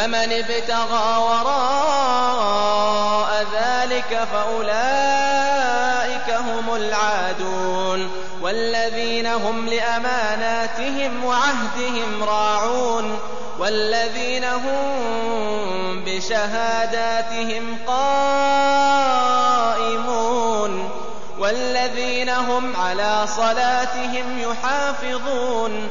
فمن ابتغى وراء ذلك فأولئك هم العادون والذين هم لأماناتهم وعهدهم راعون والذين هم بشهاداتهم قائمون والذين هم على صلاتهم يحافظون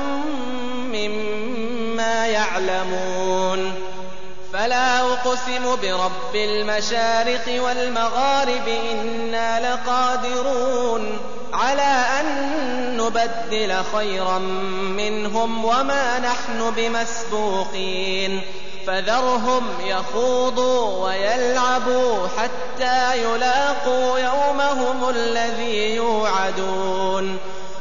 يعلمون. فلا أقسم برب المشارق والمغارب إنا لقادرون على أن نبدل خيرا منهم وما نحن بمسبوقين. فذرهم يخوضوا ويلعبوا حتى يلاقوا يومهم الذي يوعدون.